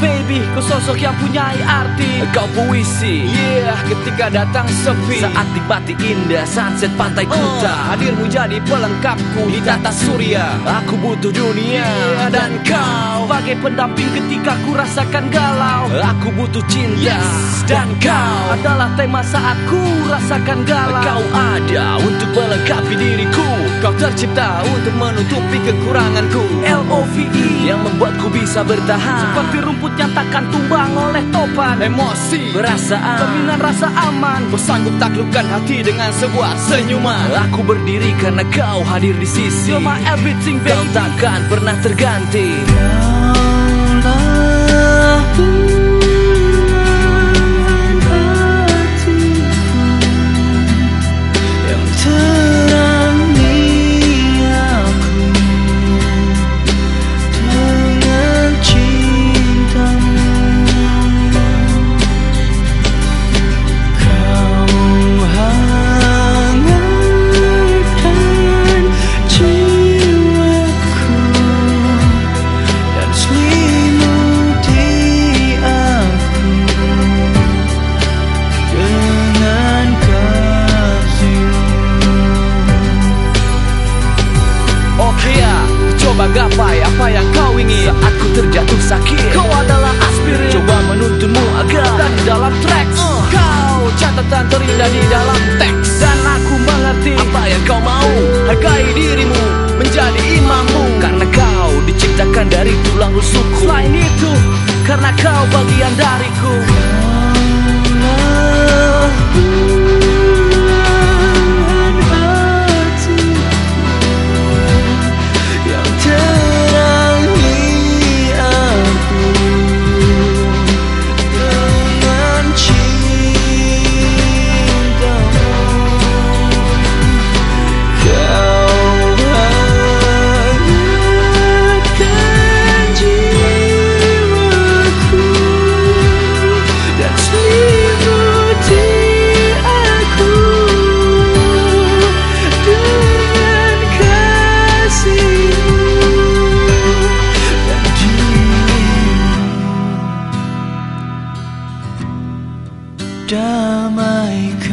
lebih Kau sosok yang punya arti. Kau puisi Yeah, ketika datang sepi. Saat nikmati indah sunset pantai Oh, kuta. Hadirmu jadi pelengkapku Di tata surya. Aku butuh dunia. Yeah, Dan kau Sebagai pendamping ketika ku rasakan galau. Aku butuh cinta. Yes, Dan kau adalah tema saat ku rasakan galau. Kau ada tercipta untuk menutupi kekuranganku. L-O-V-E Yang membuatku bisa bertahan. Seperti rumput yang takkan tumbang oleh topan. Emosi Perasaan Dominan rasa aman. Kau sanggup taklukkan hati dengan sebuah senyuman. Aku berdiri karena kau hadir di sisi. You're my everything Kau baby. takkan pernah terganti sakit. Kau adalah aspirin. Coba menuntunmu agar Dan di dalam tracks. Uh. Kau catatan terindah di dalam damaikan